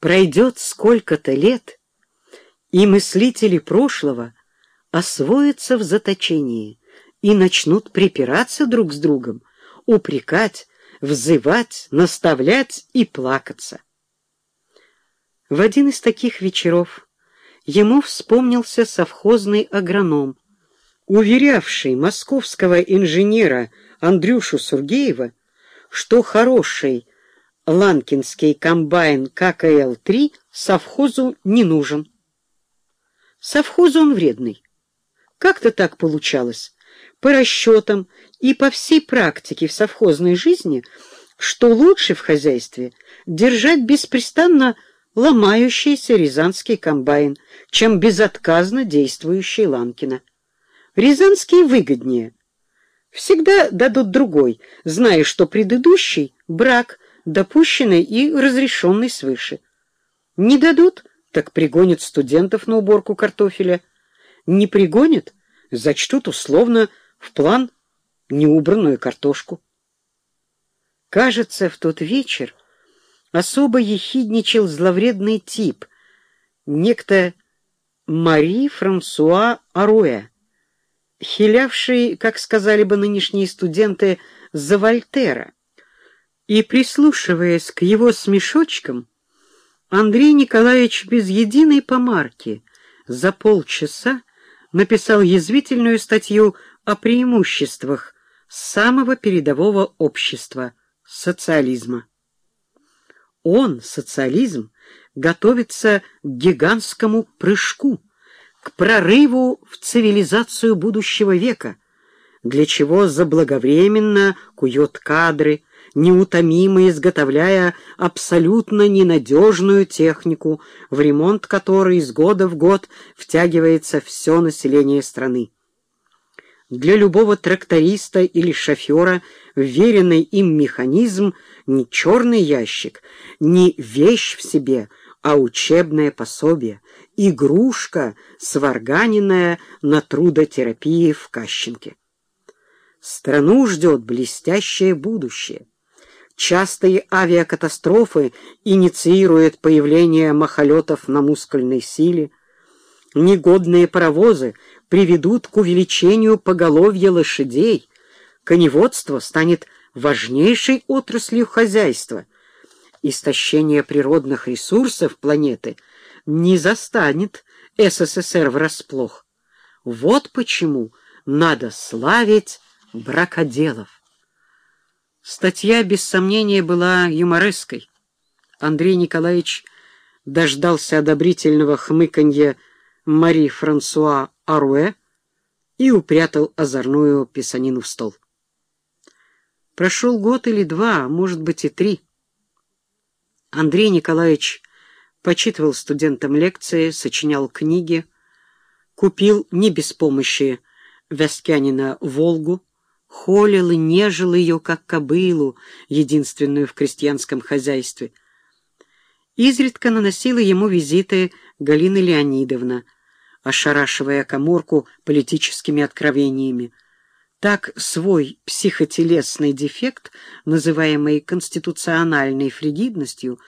Пройдет сколько-то лет, и мыслители прошлого освоятся в заточении и начнут припираться друг с другом, упрекать, взывать, наставлять и плакаться. В один из таких вечеров ему вспомнился совхозный агроном, уверявший московского инженера Андрюшу Сургеева, что хороший ланкинский комбайн ККЛ-3 совхозу не нужен. Совхозу он вредный. Как-то так получалось, по расчетам и по всей практике в совхозной жизни, что лучше в хозяйстве держать беспрестанно ломающийся рязанский комбайн, чем безотказно действующий Ланкина. Рязанский выгоднее. Всегда дадут другой, зная, что предыдущий — брак, допущенный и разрешенный свыше. Не дадут, так пригонят студентов на уборку картофеля. Не пригонят, зачтут условно в план неубранную картошку. Кажется, в тот вечер особо ехидничал зловредный тип, некто Мари Франсуа Аруэ, хилявший, как сказали бы нынешние студенты, за Вольтера. И, прислушиваясь к его смешочкам, Андрей Николаевич без единой помарки за полчаса написал язвительную статью о преимуществах самого передового общества — социализма. Он, социализм, готовится к гигантскому прыжку — к прорыву в цивилизацию будущего века, для чего заблаговременно кует кадры, неутомимо изготовляя абсолютно ненадежную технику, в ремонт которой из года в год втягивается все население страны. Для любого тракториста или шофера веренный им механизм не черный ящик, не вещь в себе, а учебное пособие, игрушка, сварганенная на трудотерапии в Кащенке. Страну ждет блестящее будущее. Частые авиакатастрофы инициируют появление махолетов на мускульной силе. Негодные паровозы приведут к увеличению поголовья лошадей. Коневодство станет важнейшей отраслью хозяйства. Истощение природных ресурсов планеты – не застанет СССР врасплох. Вот почему надо славить бракоделов. Статья, без сомнения, была юмореской. Андрей Николаевич дождался одобрительного хмыканья Мари Франсуа Аруэ и упрятал озорную писанину в стол. Прошел год или два, а может быть и три. Андрей Николаевич почитывал студентам лекции, сочинял книги, купил не без помощи Вескянина «Волгу», холил и нежил ее, как кобылу, единственную в крестьянском хозяйстве. Изредка наносила ему визиты Галина Леонидовна, ошарашивая коморку политическими откровениями. Так свой психотелесный дефект, называемый конституциональной фригидностью,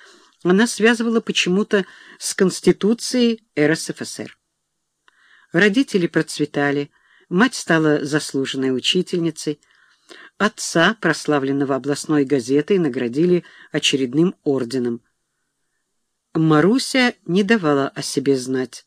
она связывала почему-то с Конституцией РСФСР. Родители процветали, мать стала заслуженной учительницей, отца, прославленного областной газетой, наградили очередным орденом. Маруся не давала о себе знать.